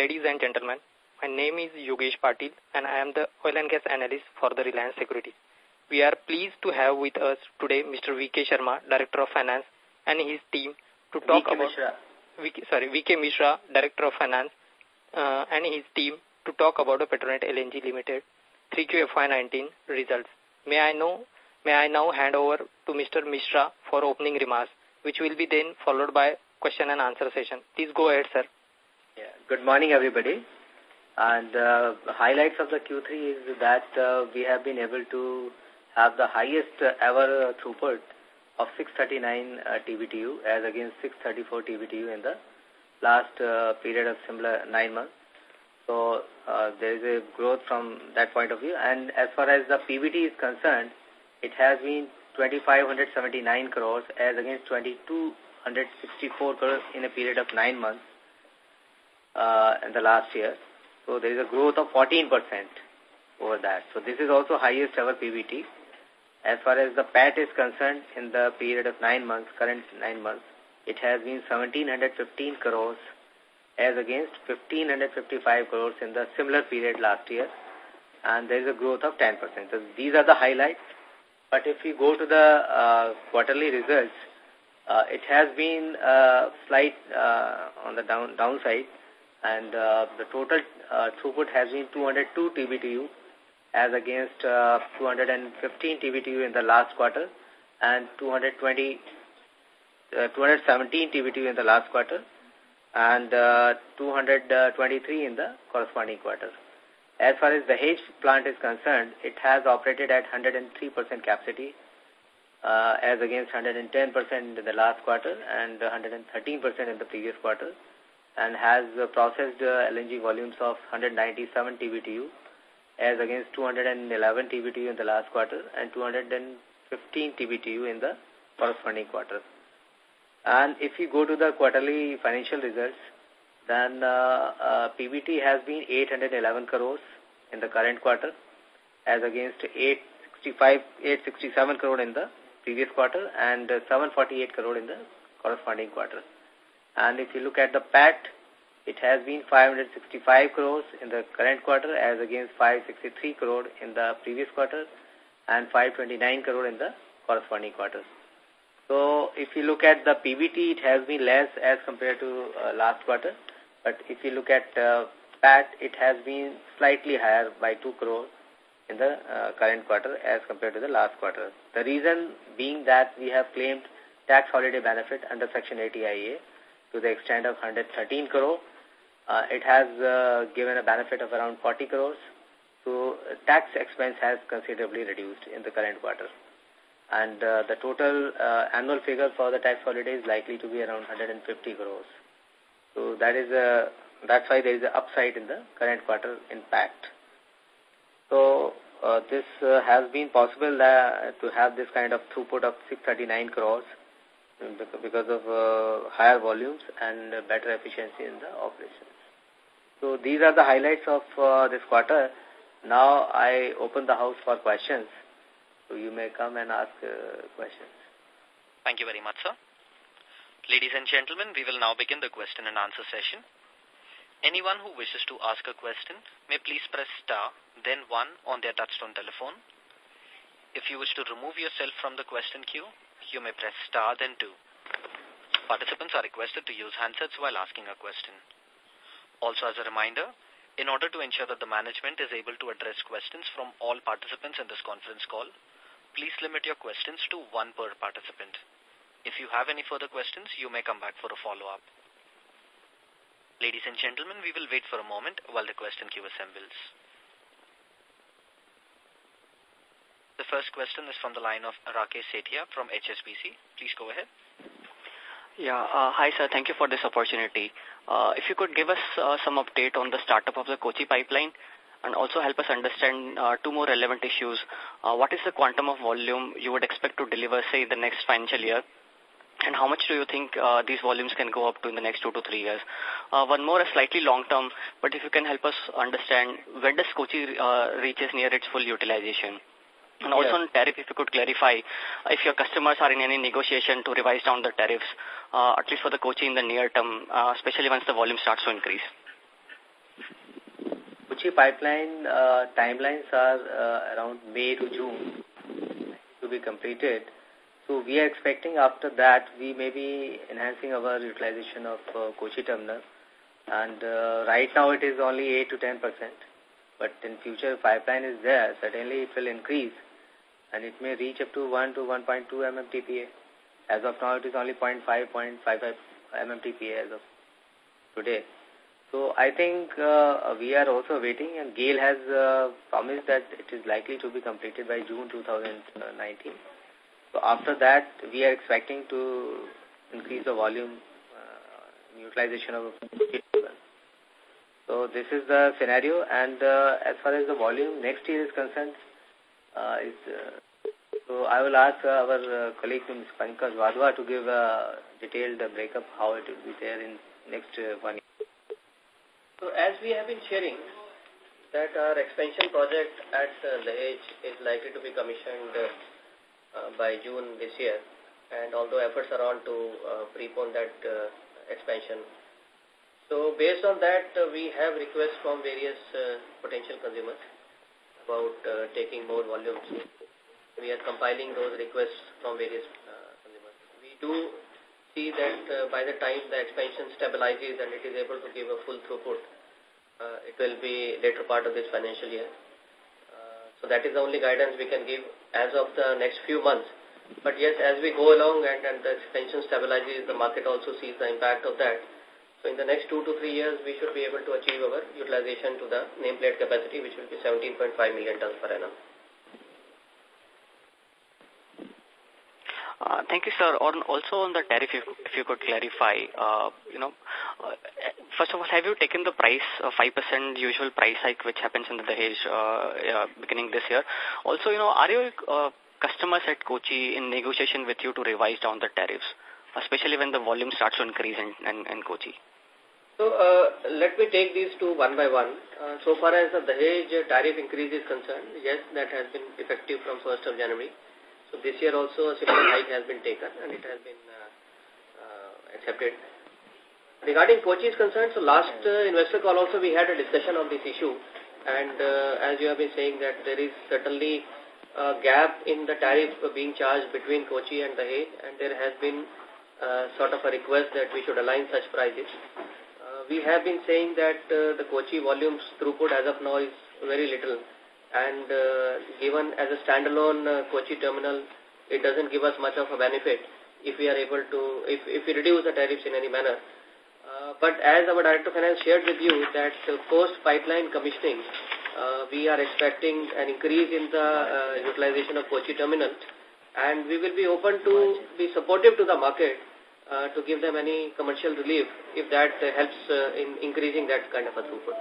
ladies and gentlemen. My name is Yogesh Patil and I am the oil and gas analyst for the Reliance Security. We are pleased to have with us today Mr. V.K. Sharma, Director of Finance, and his team to talk VK about... Mishra. VK, sorry, V.K. Mishra, Director of Finance, uh, and his team to talk about the Petronet LNG Limited 3Q FY19 results. May I know, may I now hand over to Mr. Mishra for opening remarks, which will be then followed by question and answer session. Please go ahead, sir. Yeah. Good morning, everybody. And uh, the highlights of the Q3 is that uh, we have been able to have the highest ever throughput of 639 uh, TBTU as against 634 TBTU in the last uh, period of similar nine months. So uh, there is a growth from that point of view. And as far as the PBT is concerned, it has been 2,579 crores as against 2,264 crores in a period of nine months uh, in the last year. So there is a growth of 14% over that. So this is also highest ever PBT. As far as the PAT is concerned, in the period of nine months, current nine months, it has been 1715 crores as against 1555 crores in the similar period last year. And there is a growth of 10%. So these are the highlights. But if we go to the uh, quarterly results, uh, it has been uh, slight uh, on the down downside and uh, the total uh, throughput has been 202 TBTU as against uh, 215 TBTU in the last quarter and 220, uh, 217 TBTU in the last quarter and uh, 223 in the corresponding quarter. As far as the Dahej plant is concerned, it has operated at 103% capacity uh, as against 110% in the last quarter and 113% in the previous quarter and has uh, processed uh, LNG volumes of 197 TBTU as against 211 TBTU in the last quarter and 215 TBTU in the corresponding quarter. And if you go to the quarterly financial results, then uh, uh, PBT has been 811 crores in the current quarter as against 865, 867 crore in the previous quarter and uh, 748 crore in the corresponding quarter. And if you look at the PAT, it has been 565 crores in the current quarter as against 563 crore in the previous quarter and 529 crore in the corresponding quarter. So if you look at the PBT, it has been less as compared to uh, last quarter. But if you look at uh, PAT, it has been slightly higher by 2 crore in the uh, current quarter as compared to the last quarter. The reason being that we have claimed tax holiday benefit under Section 80IA to the extent of 113 crore. Uh, it has uh, given a benefit of around 40 crores. So tax expense has considerably reduced in the current quarter. And uh, the total uh, annual figure for the tax holiday is likely to be around 150 crores. So that is a, that's why there is an upside in the current quarter impact. So uh, this uh, has been possible uh, to have this kind of throughput of 639 crores because of uh, higher volumes and better efficiency in the operations. So these are the highlights of uh, this quarter. Now I open the house for questions. So you may come and ask uh, questions. Thank you very much, sir. Ladies and gentlemen, we will now begin the question and answer session. Anyone who wishes to ask a question may please press star, then one on their touchtone telephone. If you wish to remove yourself from the question queue, you may press star then two. Participants are requested to use handsets while asking a question. Also as a reminder, in order to ensure that the management is able to address questions from all participants in this conference call, please limit your questions to one per participant. If you have any further questions, you may come back for a follow-up. Ladies and gentlemen, we will wait for a moment while the question queue assembles. The first question is from the line of Rakesh Sethia from HSBC. Please go ahead. Yeah, uh, hi sir, thank you for this opportunity. Uh, if you could give us uh, some update on the startup of the Kochi pipeline and also help us understand two more relevant issues. What is the quantum of volume you would expect to deliver, say, the next financial year? And how much do you think these volumes can go up to in the next two to three years? One more, a slightly long term, but if you can help us understand, when does Kochi uh, reaches near its full utilization? And also on tariff, if you could clarify if your customers are in any negotiation to revise down the tariffs, uh, at least for the Kochi in the near term, uh, especially once the volume starts to increase. Kochi pipeline uh, timelines are uh, around May to June to be completed. So we are expecting after that we may be enhancing our utilization of uh, Kochi terminal. And uh, right now it is only 8 to 10 percent. But in future pipeline is there, certainly it will increase and it may reach up to 1 to 1.2 mmtpa. As of now it is only 0.5, 0.55 mmtpa as of today. So I think uh, we are also waiting and GAIL has uh, promised that it is likely to be completed by June 2019. So after that, we are expecting to increase the volume uh, utilization of So this is the scenario and uh, as far as the volume next year is concerned, is, uh, so I will ask uh, our uh, colleague Ms. Pankaj Wadhwa to give a detailed breakup how it will be there in next uh, one year. So as we have been sharing that our expansion project at uh, is likely to be commissioned uh, uh, by June this year and although efforts are on to uh, prepone that uh, expansion. So based on that uh, we have requests from various uh, potential consumers about uh, taking more volumes. We are compiling those requests from various uh, consumers. We do see that uh, by the time the expansion stabilizes and it is able to give a full throughput, uh, it will be later part of this financial year. Uh, so that is the only guidance we can give as of the next few months. But yes, as we go along and, and the expansion stabilizes, the market also sees the impact of that. So in the next two to three years, we should be able to achieve our utilization to the nameplate capacity, which will be 17.5 million tons per annum. Uh, thank you, sir. On, also on the tariff, if, if you could clarify, uh, you know, uh, first of all, have you taken the price, 5% uh, usual price hike which happens in the Dahej uh, beginning this year? Also, you know, are your uh, customers at Kochi in negotiation with you to revise down the tariffs, especially when the volume starts to increase in, in, in Kochi? So, uh, let me take these two one by one. Uh, so far as the Dahej tariff increase is concerned, yes, that has been effective from 1st of January. So this year also a similar hike has been taken and it has been uh, uh, accepted. Regarding Kochi is concerned, so last investor call also we had a discussion on this issue and as you have been saying that there is certainly a gap in the tariff being charged between Kochi and Dahej and there has been sort of a request that we should align such prices. We have been saying that uh, the Kochi volumes throughput as of now is very little and uh, given as a standalone uh, Kochi terminal, it doesn't give us much of a benefit if we are able to, if, if we reduce the tariffs in any manner. But as our Director of Finance shared with you that post-pipeline commissioning, we are expecting an increase in the utilization of Kochi terminal and we will be open to be supportive to the market uh, to give them any commercial relief if that uh, helps uh, in increasing that kind of a throughput.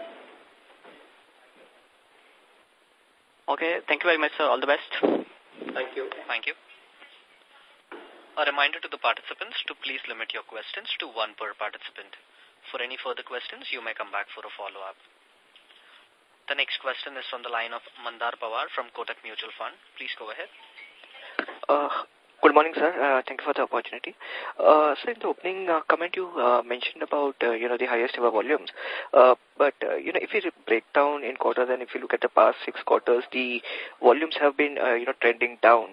Okay, thank you very much, sir. All the best. Thank you. Thank you. A reminder to the participants to please limit your questions to one per participant. For any further questions, you may come back for a follow-up. The next question is from the line of Mandar Pawar from Kotak Mutual Fund. Please go ahead. Uh, Good morning, sir. Uh, thank you for the opportunity. Uh, so in the opening uh, comment, you uh, mentioned about, uh, you know, the highest ever volumes. Uh, but, uh, you know, if you break down in quarters and if you look at the past six quarters, the volumes have been, uh, you know, trending down.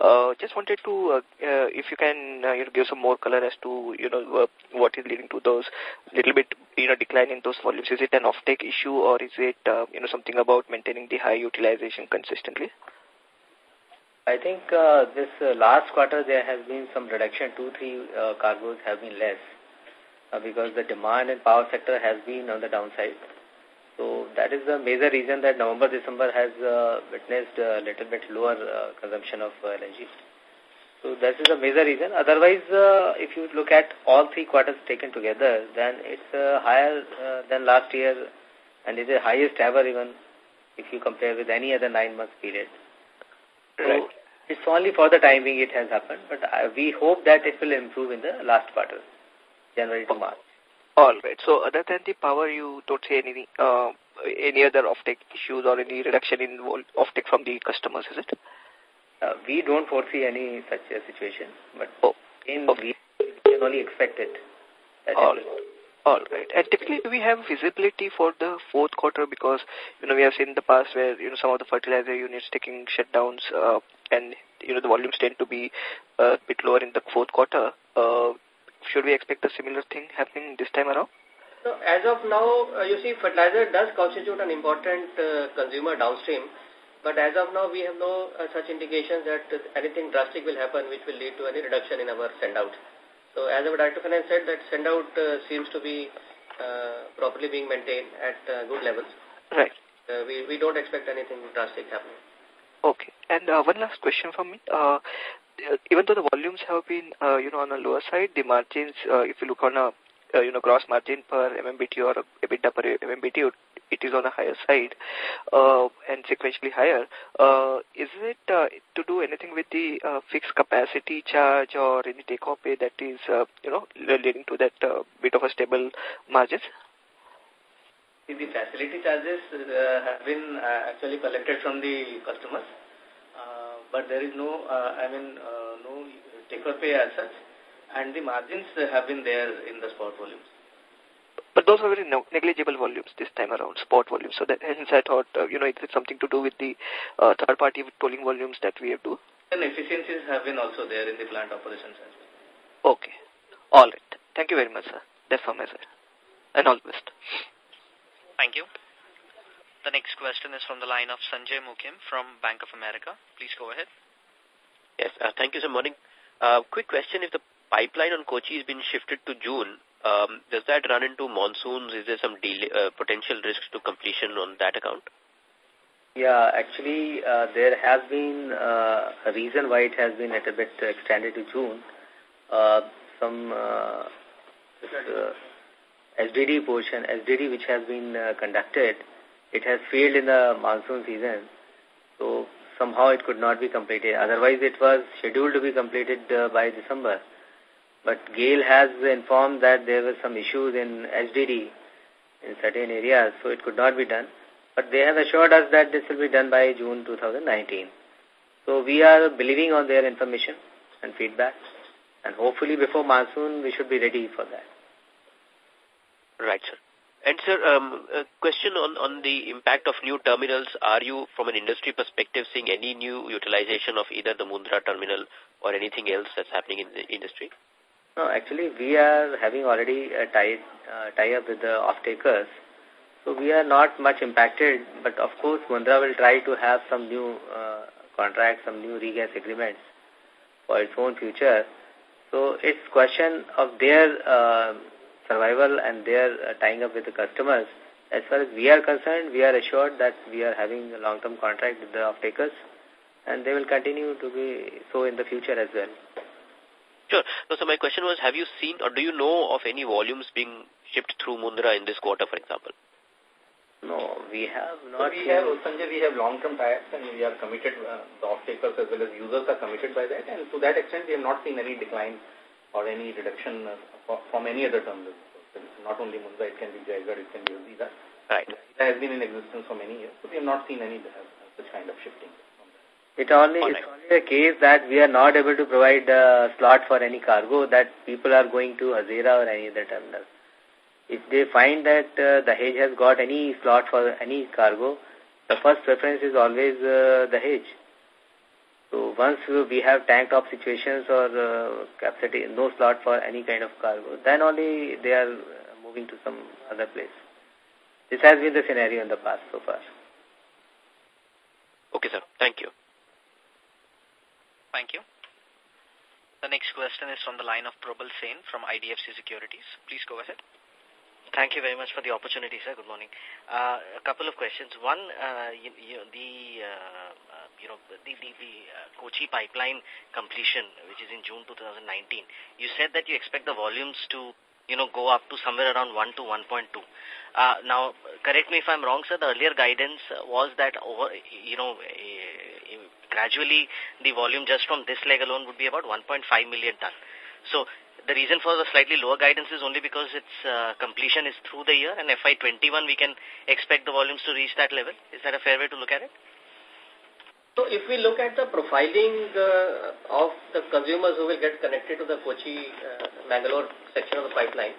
Uh, just wanted to, uh, uh, if you can, uh, you know, give some more color as to, you know, uh, what is leading to those little bit, you know, decline in those volumes. Is it an offtake issue or is it, uh, you know, something about maintaining the high utilization consistently? I think uh, this uh, last quarter there has been some reduction, two, three uh, cargoes have been less uh, because the demand in power sector has been on the downside. So that is the major reason that November, December has uh, witnessed a little bit lower uh, consumption of uh, LNG. So that is the major reason. Otherwise, uh, if you look at all three quarters taken together, then it's uh, higher uh, than last year and is the highest ever even if you compare with any other nine month period. So it's only for the time being it has happened, but I, we hope that it will improve in the last quarter, January to March. All right. So other than the power, you don't see any uh, any other offtake issues or any reduction in offtake from the customers, is it? Uh, we don't foresee any such a situation, but oh. in okay. we can only expect it. All right. All right. And typically, do we have visibility for the fourth quarter? Because, you know, we have seen in the past where, you know, some of the fertilizer units taking shutdowns uh, and, you know, the volumes tend to be uh, a bit lower in the fourth quarter. Uh, should we expect a similar thing happening this time around? So as of now, uh, you see, fertilizer does constitute an important uh, consumer downstream. But as of now, we have no uh, such indications that anything drastic will happen which will lead to any reduction in our send-out. So as our Director of Finance said, that send-out uh, seems to be uh, properly being maintained at uh, good levels. Right. Uh, we, we don't expect anything drastic happening. Okay. And uh, one last question from me. Uh, even though the volumes have been, uh, you know, on the lower side, the margins, uh, if you look on a, uh, you know, gross margin per MMBT or EBITDA per MMBT, it is on the higher side uh, and sequentially higher. Uh, is it uh, to do anything with the uh, fixed capacity charge or any take-or-pay that is, uh, you know, leading to that uh, bit of a stable margins? The facility charges uh, have been uh, actually collected from the customers, uh, but there is no, uh, I mean, uh, no take-or pay as such, and the margins have been there in the spot volumes. But those are very negligible volumes this time around, spot volumes. So that hence I thought, uh, you know, it is something to do with the uh, third-party tolling volumes that we have to. And efficiencies have been also there in the plant operations as well. Okay. All right. Thank you very much, sir. That's from my side. And all the best. Thank you. The next question is from the line of Sanjay Mookim from Bank of America. Please go ahead. Yes, uh, thank you, sir. Morning. Uh, quick question. If the pipeline on Kochi has been shifted to June, um, does that run into monsoons? Is there some delay, uh, potential risks to completion on that account? Yeah, actually, uh, there has been uh, a reason why it has been a bit extended to June. Uh, some uh, uh, SDD portion, SDD which has been uh, conducted, it has failed in the monsoon season. So somehow it could not be completed. Otherwise, it was scheduled to be completed uh, by December. But GAIL has informed that there were some issues in SDD in certain areas, so it could not be done. But they have assured us that this will be done by June 2019. So we are believing on their information and feedback. And hopefully before monsoon, we should be ready for that. Right, sir. And sir, um, a question on, on the impact of new terminals. Are you, from an industry perspective, seeing any new utilization of either the Mundra terminal or anything else that's happening in the industry? No, actually, we are having already a tie, uh, tie up with the off-takers. So we are not much impacted, but of course, Mundra will try to have some new uh, contracts, some new regas agreements for its own future. So it's question of their uh, survival and their uh, tying up with the customers. As far as we are concerned, we are assured that we are having a long-term contract with the off-takers and they will continue to be so in the future as well. Sure. No, so my question was, have you seen or do you know of any volumes being shipped through Mundra in this quarter, for example? No, we have not. So we have, Sanjay, we have long-term ties and we are committed, uh, the off-takers as well as users are committed by that and to that extent we have not seen any decline or any reduction uh, from any other terminal. Not only Mundra, it can be Jaigarh, it can be Hazira. Right. It has been in existence for many years, so we have not seen any uh, such kind of shifting. It only is only a case that we are not able to provide a slot for any cargo that people are going to Hazira or any other terminal. If they find that uh, the Dahej has got any slot for any cargo, the first preference is always uh, the Dahej. So once we have tank top situations or uh, capacity, no slot for any kind of cargo, then only they are moving to some other place. This has been the scenario in the past so far. Okay, sir. Thank you. Thank you. The next question is from the line of Probal Sen from IDFC Securities. Please go ahead. Thank you very much for the opportunity, sir. Good morning. Uh, a couple of questions. One, uh, you, you, the uh, uh, you know the the, the uh, Kochi pipeline completion, which is in June 2019. You said that you expect the volumes to you know go up to somewhere around 1 to 1.2. Uh, now, correct me if I'm wrong, sir. The earlier guidance was that over you know gradually the volume just from this leg alone would be about 1.5 million ton. So the reason for the slightly lower guidance is only because its uh, completion is through the year and FY21 we can expect the volumes to reach that level. Is that a fair way to look at it? So if we look at the profiling uh, of the consumers who will get connected to the Kochi uh, Mangalore section of the pipeline,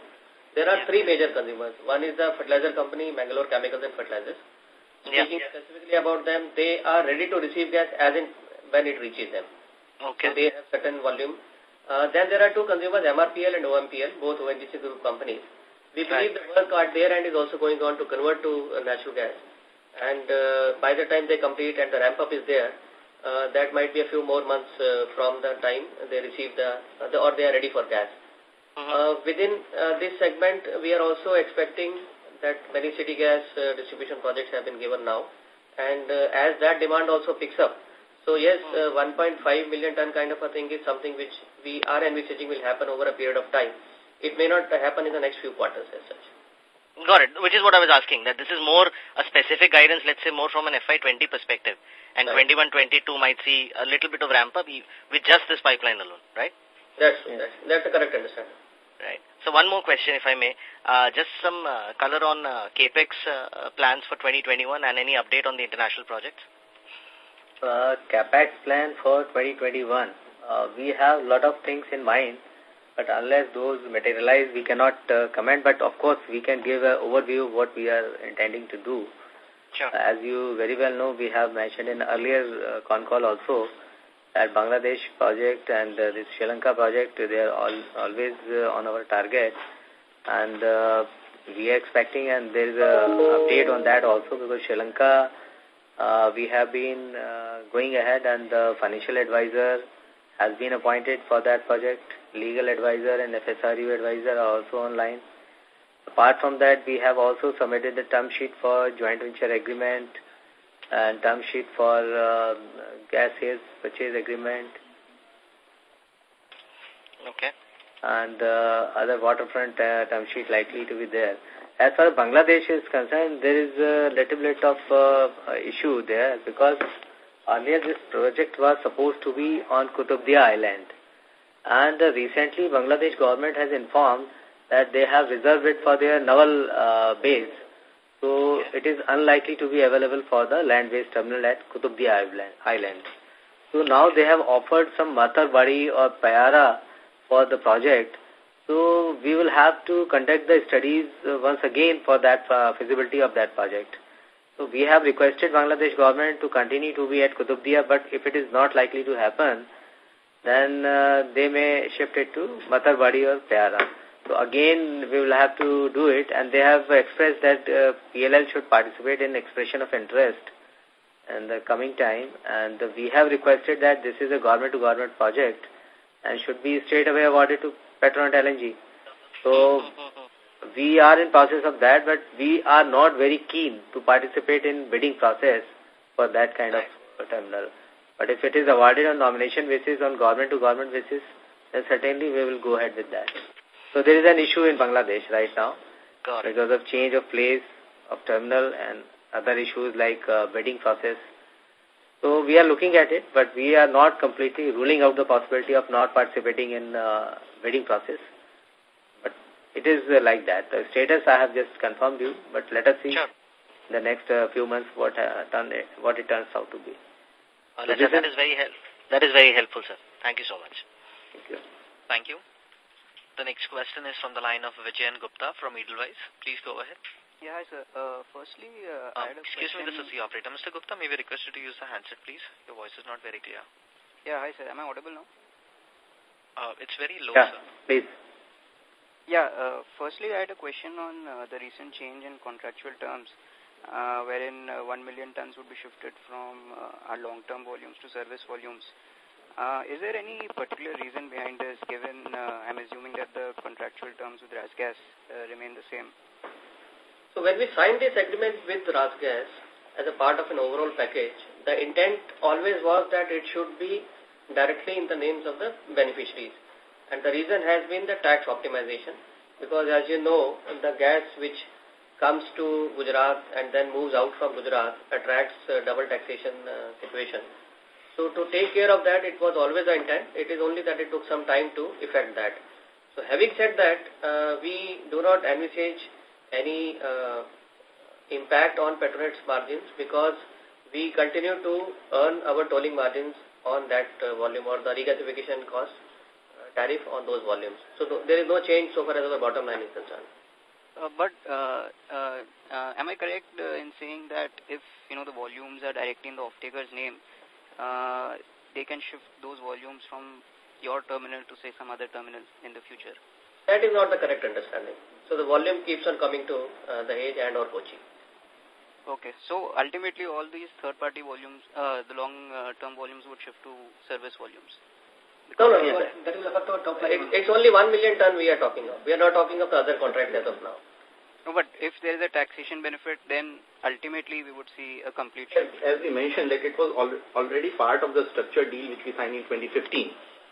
There are three major consumers. One is the fertilizer company, Mangalore Chemicals and Fertilizers. Speaking specifically about them, they are ready to receive gas as in when it reaches them. Okay. So they have certain volume. Uh, then there are two consumers, MRPL and OMPL, both ONGC group companies. We believe the work at their end is also going on to convert to uh, natural gas. And uh, by the time they complete and the ramp up is there, uh, that might be a few more months uh, from the time they receive the, uh, the or they are ready for gas. Mm-hmm. Uh, within uh, this segment, we are also expecting that many city gas uh, distribution projects have been given now. And uh, as that demand also picks up, so yes, uh, 1.5 million ton kind of a thing is something which we are envisaging will happen over a period of time. It may not happen in the next few quarters as such. Got it, which is what I was asking, that this is more a specific guidance, let's say more from an FY20 perspective, and Right. 21-22 might see a little bit of ramp up with just this pipeline alone, right? That's, that's, that's the correct understanding. Right. So one more question, if I may. Uh, just some uh, color on uh, CAPEX uh, plans for 2021 and any update on the international projects? Uh, CapEx plan for 2021. Uh, we have a lot of things in mind, but unless those materialize, we cannot uh, comment. But of course, we can give an overview of what we are intending to do. Sure. As you very well know, we have mentioned in earlier uh, con call also that Bangladesh project and uh, this Sri Lanka project, they are all, always uh, on our target. And uh, we are expecting, and there is a update on that also because Sri Lanka, uh, we have been uh, going ahead and the financial advisor has been appointed for that project. Legal advisor and FSRU advisor are also online. Apart from that, we have also submitted the term sheet for joint venture agreement and term sheet for uh, gas sales purchase agreement Okay. and uh, other waterfront uh, term sheet likely to be there. As far as Bangladesh is concerned, there is a little bit of uh, issue there because earlier this project was supposed to be on Kutubdia Island. And uh, recently Bangladesh government has informed that they have reserved it for their naval uh, base. So it is unlikely to be available for the land-based terminal at Kutubdia Island. Island. So now they have offered some Matarbari or Payara for the project. So we will have to conduct the studies uh, once again for that uh, feasibility of that project. So we have requested Bangladesh government to continue to be at Kutubdia, but if it is not likely to happen, then uh, they may shift it to Matarbari or Payara. So again, we will have to do it, and they have expressed that uh, PLL should participate in expression of interest in the coming time, and we have requested that this is a government-to-government project and should be straight away awarded to Petronet LNG. So we are in process of that, but we are not very keen to participate in bidding process for that kind of terminal. But if it is awarded on nomination basis, on government-to-government basis, then certainly we will go ahead with that. So there is an issue in Bangladesh right now Got it. because of change of place of terminal and other issues like uh, bidding process. So we are looking at it, but we are not completely ruling out the possibility of not participating in uh, bidding process. But it is uh, like that. The status I have just confirmed you, but let us see Sure. the next uh, few months what uh, turn it, what it turns out to be. Uh, that, that is- is very help. That is very helpful, sir. Thank you so much. Thank you. Thank you. The next question is from the line of Vijayan Gupta from Edelweiss. Please go ahead. Yeah, hi, sir. Uh, firstly, uh, Um, I had a excuse me, this is the operator. Mr. Gupta, may we request you to use the handset, please? Your voice is not very clear. Yeah, hi, sir. Am I audible now? Uh, it's very low, Yeah, sir. please. Yeah, uh, firstly, I had a question on uh, the recent change in contractual terms, uh, wherein uh, 1 million tons would be shifted from uh, our long-term volumes to service volumes. Uh, is there any particular reason behind this, given uh, I'm assuming that the contractual terms with RasGas uh, remain the same? So when we signed this agreement with RasGas as a part of an overall package, the intent always was that it should be directly in the names of the beneficiaries. And the reason has been the tax optimization because as you know, the gas which comes to Gujarat and then moves out from Gujarat attracts uh, double taxation uh, situation. So to take care of that, it was always the intent. It is only that it took some time to effect that. So having said that, uh, we do not envisage any uh, impact on Petronet's margins because we continue to earn our tolling margins on that uh, volume or the regasification cost uh, tariff on those volumes. So th there is no change so far as our bottom line is concerned. Uh, but uh, uh, uh, am I correct uh, in saying that if you know the volumes are directly in the off-taker's name, uh, they can shift those volumes from your terminal to say some other terminal in the future? That is not the correct understanding. So the volume keeps on coming to uh, the Dahej and or Kochi. Okay, so ultimately all these third-party volumes, uh, the long-term volumes would shift to service volumes. No, no, no. That will affect our top line. It, it's only 1 million ton we are talking of. We are not talking of the other contracts as of now. No, but if there is a taxation benefit, then ultimately we would see a complete shift. As, as we mentioned, that it was al already part of the structured deal which we signed in 2015.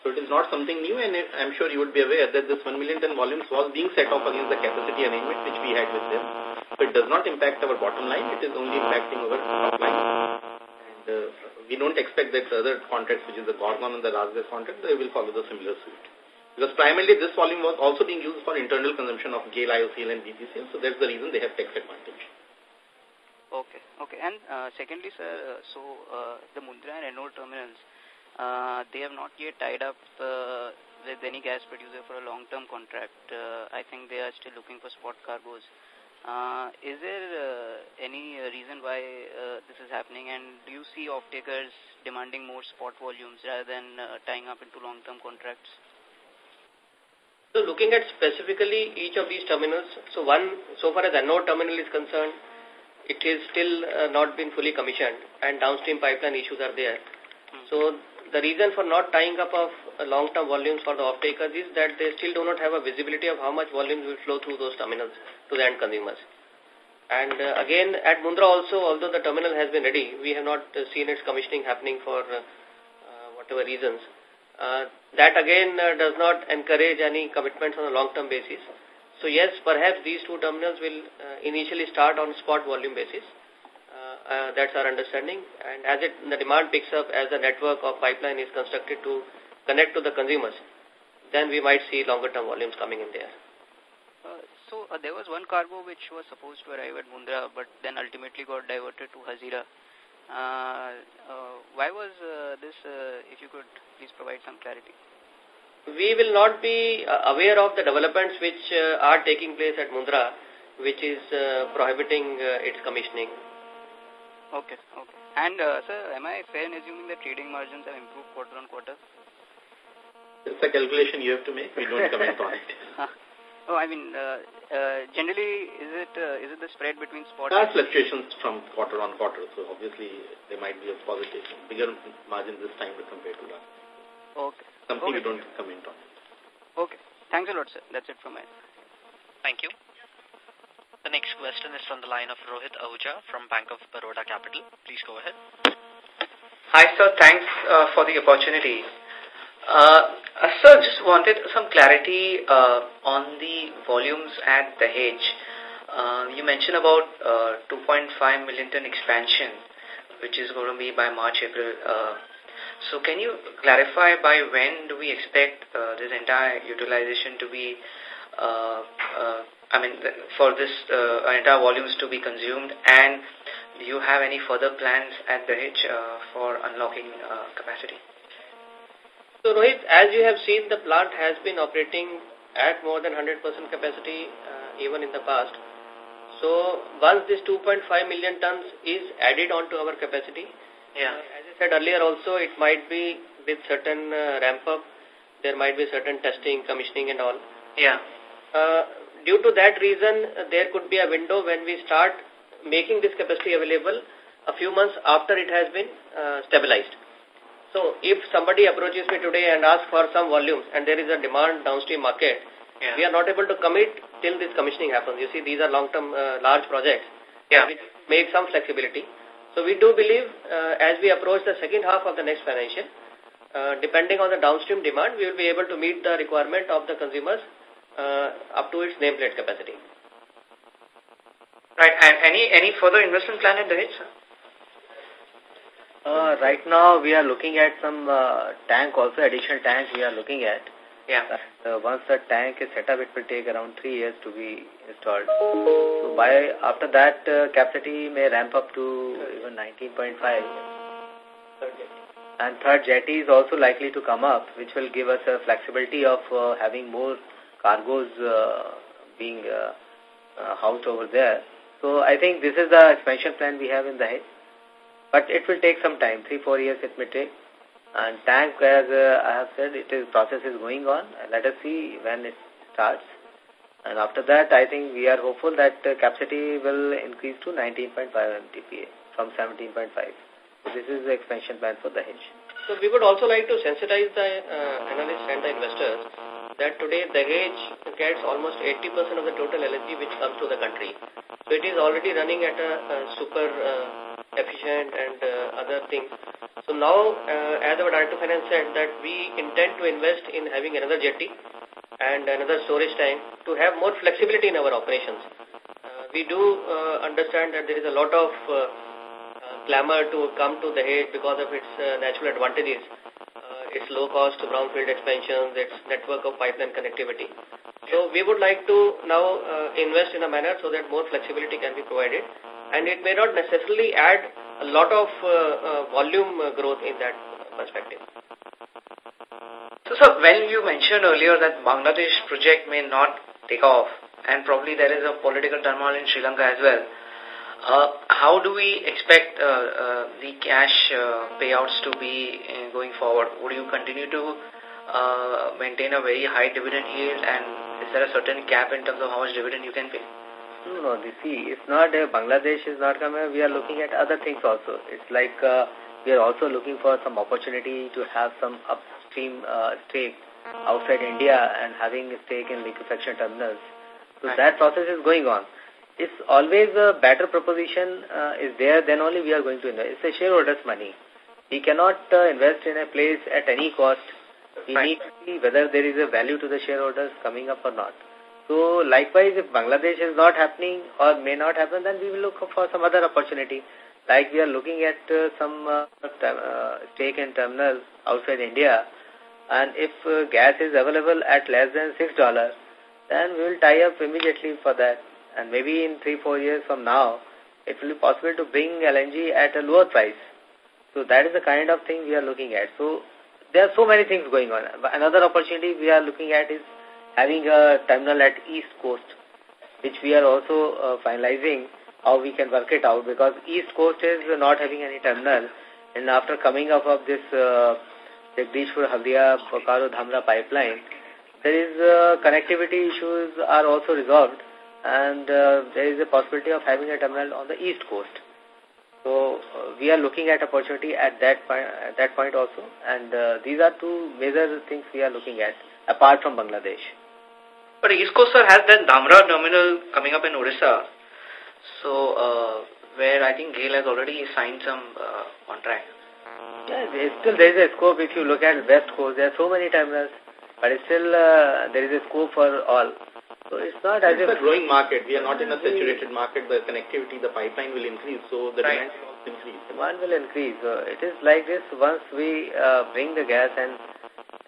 So it is not something new and I'm sure you would be aware that this 1 million ton volumes was being set off against the capacity arrangement which we had with them. So it does not impact our bottom line, it is only impacting our top line. And uh, we don't expect that other contracts, which is the Gorgon and the RasGas contract, they will follow the similar suit. Because primarily this volume was also being used for internal consumption of GAIL, IOCL and BPCL, so that's the reason they have tax advantage. Okay, okay. And uh, secondly, sir, uh, so uh, the Mundra and Ennore terminals, uh, they have not yet tied up uh, with any gas producer for a long-term contract. Uh, I think they are still looking for spot cargoes. Uh, is there uh, any uh, reason why uh, this is happening and do you see off-takers demanding more spot volumes rather than uh, tying up into long-term contracts? So looking at specifically each of these terminals, so one, so far as Ennore terminal is concerned, it is still uh, not been fully commissioned and downstream pipeline issues are there. Hmm. So the reason for not tying up of long-term volumes for the off-takers is that they still do not have a visibility of how much volumes will flow through those terminals to the end consumers. And uh, again, at Mundra also, although the terminal has been ready, we have not uh, seen its commissioning happening for uh, uh whatever reasons. Uh, that again uh, does not encourage any commitments on a long-term basis. So yes, perhaps these two terminals will initially start on spot volume basis. that's our understanding. And as it, the demand picks up, as the network of pipeline is constructed to connect to the consumers, then we might see longer term volumes coming in there. Uh, so uh, there was one cargo which was supposed to arrive at Mundra but then ultimately got diverted to Hazira. Uh, uh, why was uh, this, uh, if you could please provide some clarity? We will not be uh, aware of the developments which uh, are taking place at Mundra, which is uh, prohibiting uh, its commissioning. Okay, okay. And, uh, sir, am I fair in assuming that trading margins have improved quarter on quarter? It's a calculation you have to make. We don't comment on it. Oh, I mean, uh, uh, generally, is it uh, is it the spread between spot? There are fluctuations from quarter on quarter, so obviously there might be a positive, bigger margin this time compared to last. Okay. Something okay. you don't comment on. Okay. Thanks a lot, sir. That's it from me. Thank you. The next question is from the line of Rohit Ahuja from Bank of Baroda Capital. Please go ahead. Hi, sir. Thanks uh, for the opportunity. Uh, uh, sir, just wanted some clarity uh, on the volumes at the Dahej. Uh, you mentioned about uh, 2.5 million ton expansion, which is going to be by March, April. Uh, so can you clarify by when do we expect uh, this entire utilization to be, uh, uh, I mean, for this uh, entire volumes to be consumed and do you have any further plans at the Dahej uh, for unlocking uh, capacity? So, Rohit, as you have seen, the plant has been operating at more than 100% capacity uh, even in the past. So, once this 2.5 million tons is added onto our capacity, yeah. Uh, as I said earlier also, it might be with certain uh, ramp up, there might be certain testing, commissioning and all. Yeah. Uh, due to that reason, there could be a window when we start making this capacity available a few months after it has been uh, stabilized. So if somebody approaches me today and asks for some volumes and there is a demand downstream market, yeah. we are not able to commit till this commissioning happens. You see, these are long-term uh, large projects. Yeah. We make some flexibility. So we do believe uh, as we approach the second half of the next financial, uh, depending on the downstream demand, we will be able to meet the requirement of the consumers uh, up to its nameplate capacity. Right. And any any further investment plan in the sir? Uh, right now, we are looking at some uh, tank, also additional tank we are looking at. Yeah. Uh, once the tank is set up, it will take around three years to be installed. So by after that, uh, capacity may ramp up to even 19.5. And third jetty is also likely to come up, which will give us a flexibility of uh, having more cargoes uh, being uh, uh, housed over there. So I think this is the expansion plan we have in the head. But it will take some time, three, four years it may take. And tank, as uh, I have said, it is process is going on. Let us see when it starts. And after that, I think we are hopeful that capacity will increase to 19.5 MTPA from 17.5. So this is the expansion plan for the Dahej. So we would also like to sensitize the uh, analysts and the investors that today the Dahej gets almost 80% of the total LNG which comes to the country. So it is already running at a, a super uh, efficient and uh, other things. So now, uh, as our Director Finance said, that we intend to invest in having another jetty and another storage tank to have more flexibility in our operations. Uh, we do uh, understand that there is a lot of uh, uh clamor to come to the Dahej because of its natural advantages, its low-cost to brownfield expansions, its network of pipeline connectivity. So we would like to now invest in a manner so that more flexibility can be provided and it may not necessarily add a lot of volume growth in that perspective. So, sir, when you mentioned earlier that Bangladesh project may not take off, and probably there is a political turmoil in Sri Lanka as well, uh, how do we expect uh, uh, the cash uh, payouts to be uh, going forward? Would you continue to uh, maintain a very high dividend yield, and is there a certain cap in terms of how much dividend you can pay? No, no, see, it's not uh, Bangladesh is not coming. We are looking at other things also. It's like uh, we are also looking for some opportunity to have some upstream uh, stake outside India and having a stake in liquefaction terminals. So right. that process is going on. It's always a better proposition uh, is there, then only we are going to invest. It's a shareholder's money. We cannot uh, invest in a place at any cost. We right. need to see whether there is a value to the shareholders coming up or not. So likewise, if Bangladesh is not happening or may not happen, then we will look for some other opportunity. Like we are looking at uh, some uh, uh, stake in terminals outside India, and if uh, gas is available at less than $6, then we will tie up immediately for that. And maybe in three, four years from now, it will be possible to bring LNG at a lower price. So that is the kind of thing we are looking at. So there are so many things going on. Another opportunity we are looking at is having a terminal at East Coast, which we are also uh, finalizing how we can work it out because East Coast is not having any terminal. And after coming up of this uh, Jagdishpur Haldia Bokaro Dhamra pipeline, there is uh, connectivity issues are also resolved and uh, there is a possibility of having a terminal on the east coast. So uh, we are looking at opportunity at that point, at that point also and these are two major things we are looking at apart from Bangladesh. But East Coast sir, has that Dhamra terminal coming up in Orissa. So uh, where I think GAIL has already signed some uh, contract. Yeah, still there is a scope if you look at West Coast. There are so many terminals, but still uh, there is a scope for all. So it's not as it's if... a growing market. We are not in a saturated market. The connectivity, the pipeline will increase, so the right. demand will increase. Demand will increase. So it is like this. Once we uh, bring the gas and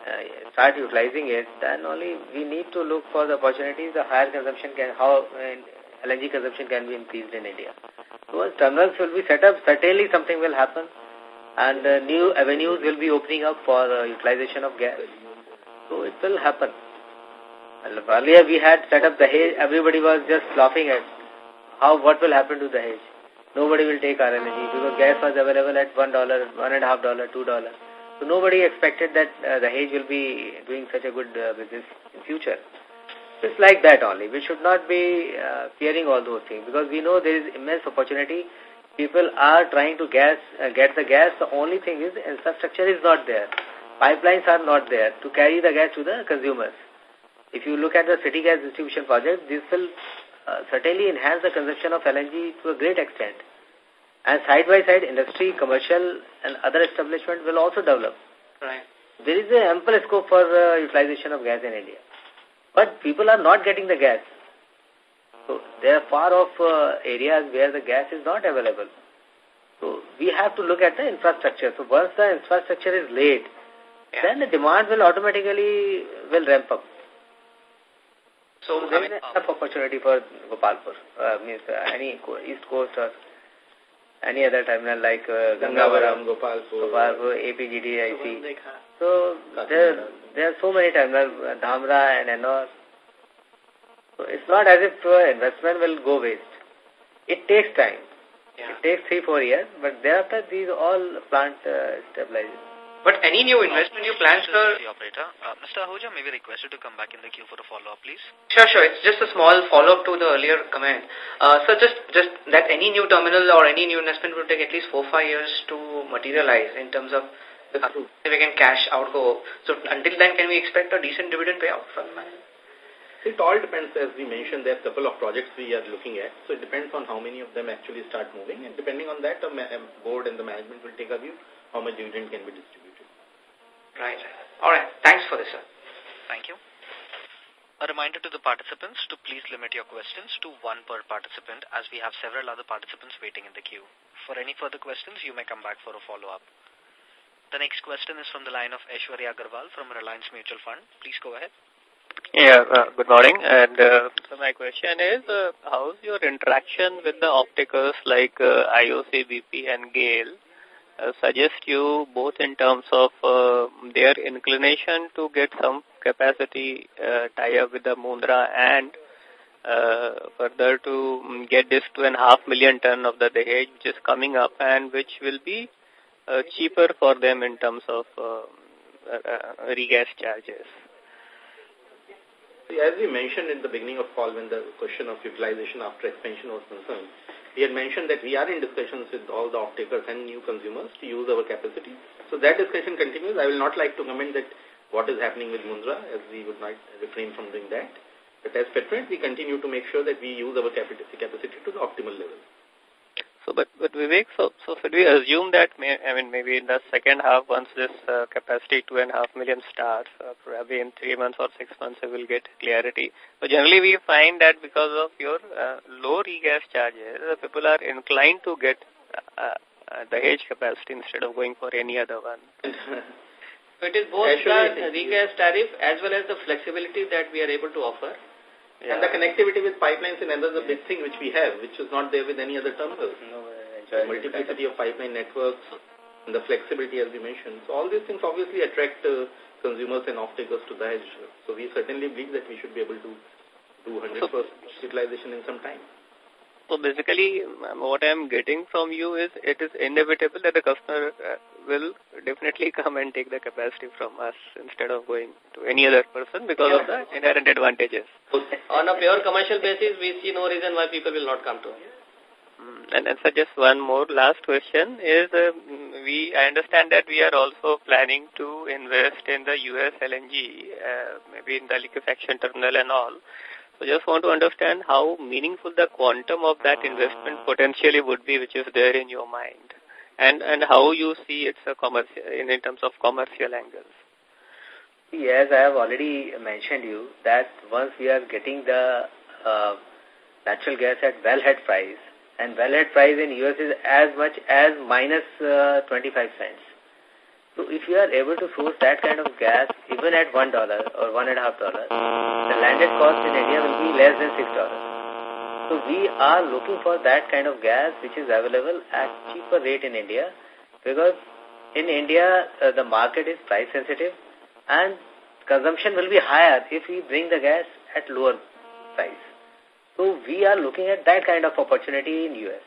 uh, start utilizing it, then only we need to look for the opportunities the higher consumption can, how uh, LNG consumption can be increased in India. So once terminals will be set up, certainly something will happen and uh, new avenues will be opening up for uh, utilization of gas. So it will happen. Earlier we had set up the Dahej, everybody was just laughing at how what will happen to the Dahej. Nobody will take our energy because gas was available at $1, $1.5, $2. So nobody expected that uh, the Dahej will be doing such a good uh, business in future. It's like that only. We should not be uh, fearing all those things because we know there is immense opportunity people are trying to gas, uh, get the gas. The only thing is infrastructure is not there. Pipelines are not there to carry the gas to the consumers. If you look at the city gas distribution project, this will uh, certainly enhance the consumption of LNG to a great extent. And side by side, industry, commercial, and other establishment will also develop. Right. There is a ample scope for uh, utilization of gas in India. But people are not getting the gas. So there are far off uh, areas where the gas is not available. So we have to look at the infrastructure. So once the infrastructure is laid, yeah. then the demand will automatically will ramp up. So, so there I mean, is enough opportunity for Gopalpur, uh, means uh, any east coast or any other terminal like uh, Gangavaram, Gopalpur, Gopalpur, APGDIC. So there, there are so many terminals, Dhamra and Ennore. So it's not as if uh, investment will go waste. It takes time. Yeah. It takes three, four years, but thereafter these all plant uh, stabilization. But any new investment you plan, sir? The operator. Uh, Mr. Ahuja, may we request you to come back in the queue for a follow-up, please? Sure, sure. It's just a small follow-up to the earlier comment. Uh, so just, just that any new terminal or any new investment will take at least four, five years to materialize in terms of the significant cash outgo. So until then, can we expect a decent dividend payout from the management? It all depends, as we mentioned, there are a couple of projects we are looking at. So it depends on how many of them actually start moving. And depending on that, the board and the management will take a view how much dividend can be distributed. Right. All right. Thanks for this, sir. Thank you. A reminder to the participants to please limit your questions to one per participant as we have several other participants waiting in the queue. For any further questions, you may come back for a follow-up. The next question is from the line of Aishwarya Agarwal from Reliance Mutual Fund. Please go ahead. Yeah, uh, good morning. And uh, so my question is, uh, how's your interaction with the opticals like uh, IOC, BP and GAIL uh, suggest you both in terms of uh, their inclination to get some capacity uh, tie-up with the Mundra and uh, further to get this two and a half million ton of the Dahej which is coming up and which will be uh, cheaper for them in terms of uh, uh, regas charges. As we mentioned in the beginning of call when the question of utilization after expansion was concerned, we had mentioned that we are in discussions with all the off-takers and new consumers to use our capacity. So that discussion continues. I will not like to comment that what is happening with Mundra, as we would not refrain from doing that. But as Petronet, we continue to make sure that we use our capacity to the optimal level. So, but, but Vivek, so, so should we assume that, may, I mean, maybe in the second half, once this uh, capacity two and a half million starts, uh, probably in three months or six months, we will get clarity. So generally we find that because of your uh, low regas charges, people are inclined to get uh, uh, the Dahej capacity instead of going for any other one. so it is both the regas tariff as well as the flexibility that we are able to offer. Yeah. And the connectivity with pipelines is another big thing which we have, which is not there with any other terminal. No, the multiplicity of pipeline networks and the flexibility as we mentioned. So all these things obviously attract uh, consumers and off-takers to Dahej. So we certainly believe that we should be able to do 100% utilization in some time. So basically, what I'm getting from you is it is inevitable that the customer uh, will definitely come and take the capacity from us instead of going to any other person because yeah. of the inherent advantages. On a pure commercial basis, we see no reason why people will not come to us. Mm, and, and so just one more last question is, uh, we I understand that we are also planning to invest in the US LNG, uh, maybe in the liquefaction terminal and all. So just want to understand how meaningful the quantum of that investment potentially would be, which is there in your mind, and and how you see it's a commercial in, in terms of commercial angles. Yes, I have already mentioned you that once we are getting the uh, natural gas at wellhead price, and wellhead price in US is as much as minus, uh, 25 cents. So if you are able to source that kind of gas even at one dollar or one and a half dollar, the landed cost in India will be less than six dollars. So we are looking for that kind of gas which is available at cheaper rate in India because in India uh, the market is price sensitive and consumption will be higher if we bring the gas at lower price. So we are looking at that kind of opportunity in US.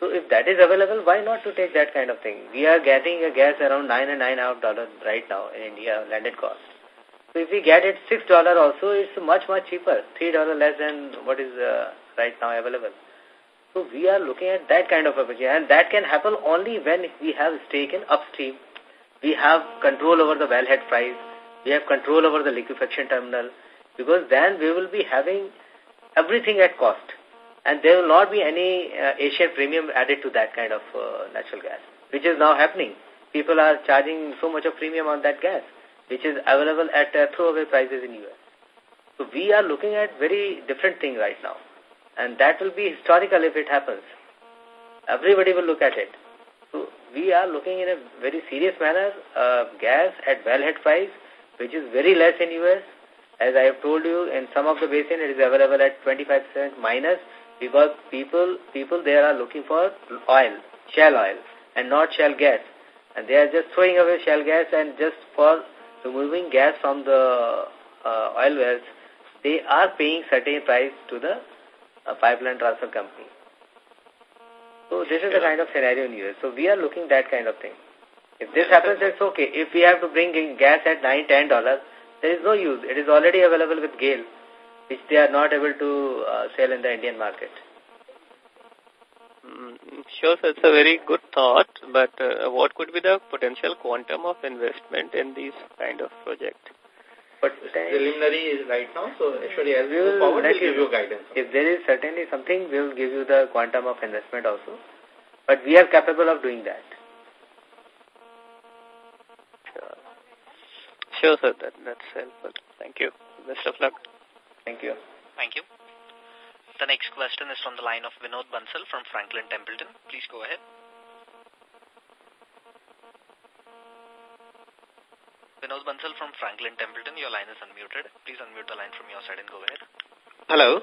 So if that is available, why not to take that kind of thing? We are getting a gas around nine and nine half dollars right now in India, landed cost. So if we get it six dollar also, it's much much cheaper, three dollar less than what is uh, right now available. So we are looking at that kind of opportunity, and that can happen only when we have stake in upstream. We have control over the wellhead price. We have control over the liquefaction terminal, because then we will be having everything at cost and there will not be any uh, Asian premium added to that kind of uh, natural gas, which is now happening. People are charging so much of premium on that gas, which is available at uh, throwaway prices in US. So we are looking at very different thing right now, and that will be historical if it happens. Everybody will look at it. So we are looking in a very serious manner, gas at wellhead price, which is very less in US. As I have told you, in some of the basin, it is available at 25% minus because people people there are looking for oil, shale oil, and not shale gas. And they are just throwing away shale gas and just for removing gas from the uh, oil wells, they are paying certain price to the uh, pipeline transfer company. So this is the kind of scenario in US. So we are looking that kind of thing. If this happens, it's okay. If we have to bring in gas at nine, ten dollars, there is no use. It is already available with GAIL, which they are not able to uh, sell in the Indian market. Mm, sure, sir. It's a very good thought, but uh, what could be the potential quantum of investment in these kind of project? But preliminary is right now, so actually as we move forward, we'll give you guidance. If there is certainly something, we will give you the quantum of investment also. But we are capable of doing that. Sure, sure sir. That, that's helpful. Thank you. Best of luck. Thank you. Thank you. The next question is from the line of Vinod Bansal from Franklin Templeton. Please go ahead. Vinod Bansal from Franklin Templeton, your line is unmuted. Please unmute the line from your side and go ahead. Hello.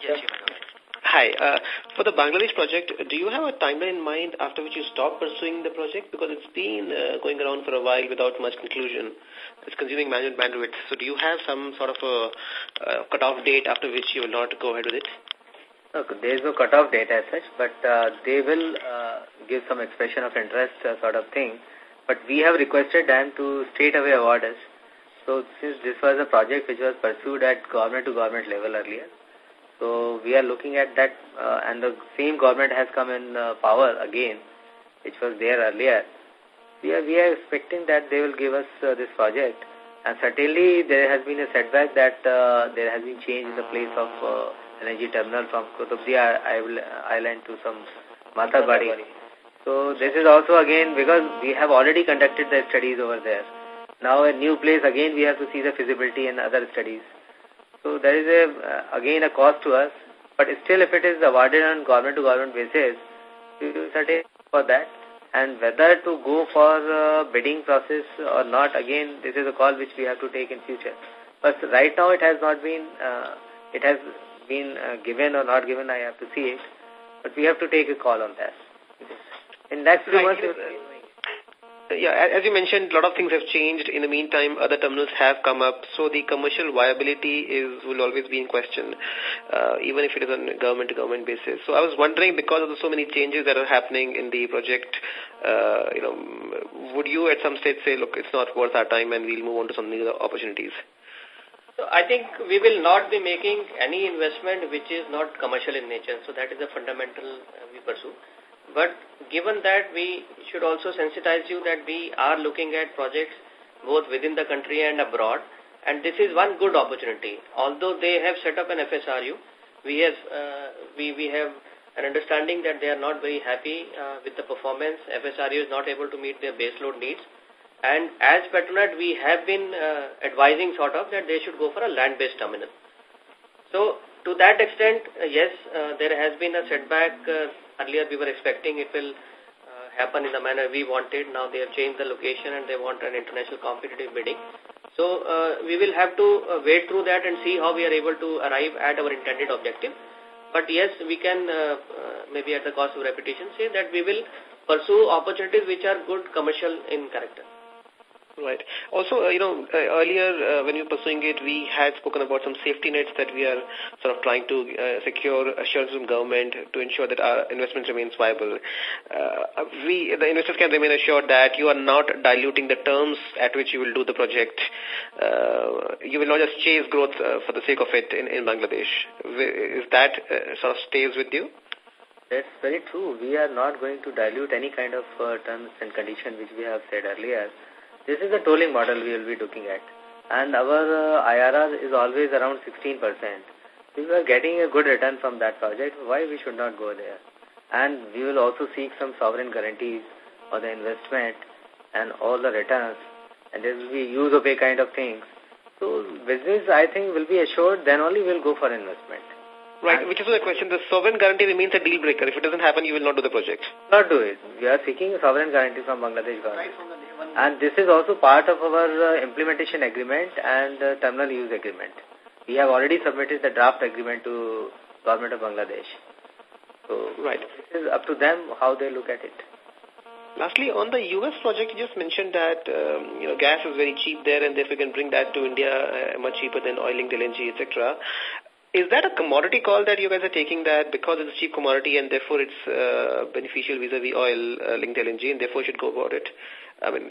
Yes, you may go ahead. Hi. Uh, for the Bangladesh project, do you have a timeline in mind after which you stop pursuing the project? Because it's been uh, going around for a while without much conclusion. It's consuming manual bandwidth. So do you have some sort of a uh, cutoff date after which you will not go ahead with it? Look, there is no cutoff date as such, but uh, they will uh, give some expression of interest uh, sort of thing but we have requested them to straight away award us. So since this was a project which was pursued at government to government level earlier, so we are looking at that uh, and the same government has come in uh, power again, which was there earlier. We are, we are expecting that they will give us uh, this project and certainly there has been a setback that there has been change in the place of energy terminal from Kutubdia Island to some Matarbari. So this is also again because we have already conducted the studies over there. Now a new place again we have to see the feasibility and other studies. So there is a uh, again a cost to us. But still if it is awarded on government to government basis, we will certain for that. And whether to go for uh, bidding process or not, again this is a call which we have to take in future. But right now it has not been, uh, it has been uh, given or not given, I have to see it. But we have to take a call on that. In next few months, yeah, as you mentioned, a lot of things have changed. In the meantime, other terminals have come up, so the commercial viability is will always be in question, uh, even if it is on a government-to-government basis. So I was wondering, because of the so many changes that are happening in the project, uh, you know, would you at some stage say, look, it's not worth our time and we'll move on to some other opportunities? So I think we will not be making any investment which is not commercial in nature. So that is the fundamental uh, we pursue. But given that we should also sensitize you that we are looking at projects both within the country and abroad. And this is one good opportunity. Although they have set up an FSRU, we have, uh, we, we have an understanding that they are not very happy uh, with the performance. FSRU is not able to meet their baseload needs. And as Petronet, we have been uh, advising sort of that they should go for a land-based terminal. So to that extent, uh, yes, uh, there has been a setback uh, Earlier we were expecting it will happen in the manner we wanted. Now they have changed the location and they want an international competitive bidding. So uh, we will have to uh, wait through that and see how we are able to arrive at our intended objective. But yes, we can uh, maybe at the cost of repetition say that we will pursue opportunities which are good commercial in character. Right. Also, uh, you know, uh, earlier uh, when you were pursuing it, we had spoken about some safety nets that we are sort of trying to uh, secure assurance from government to ensure that our investment remains viable. Uh, we, the investors can remain assured that you are not diluting the terms at which you will do the project. Uh, you will not just chase growth uh, for the sake of it in, in Bangladesh. Is that uh, sort of stays with you? That's very true. We are not going to dilute any kind of uh, terms and conditions which we have said earlier. This is the tolling model we will be looking at. And our uh, IRR is always around 16%. We are getting a good return from that project. Why we should not go there? And we will also seek some sovereign guarantees for the investment and all the returns. And there will be use of a kind of things. So business, I think, will be assured. Then only we'll go for investment. Right, which is the question. The sovereign guarantee remains a deal breaker. If it doesn't happen, you will not do the project. Not do it. We are seeking a sovereign guarantee from Bangladesh government. Right and this is also part of our uh, implementation agreement and uh, terminal use agreement. We have already submitted the draft agreement to government of Bangladesh. So right. it is up to them how they look at it. Lastly, on the U.S. project, you just mentioned that um, you know gas is very cheap there, and therefore we can bring that to India uh, much cheaper than oil-linked LNG, etc. Is that a commodity call that you guys are taking that because it's a cheap commodity and therefore it's uh, beneficial vis-a-vis -vis oil-linked uh, LNG and therefore should go about it? I mean,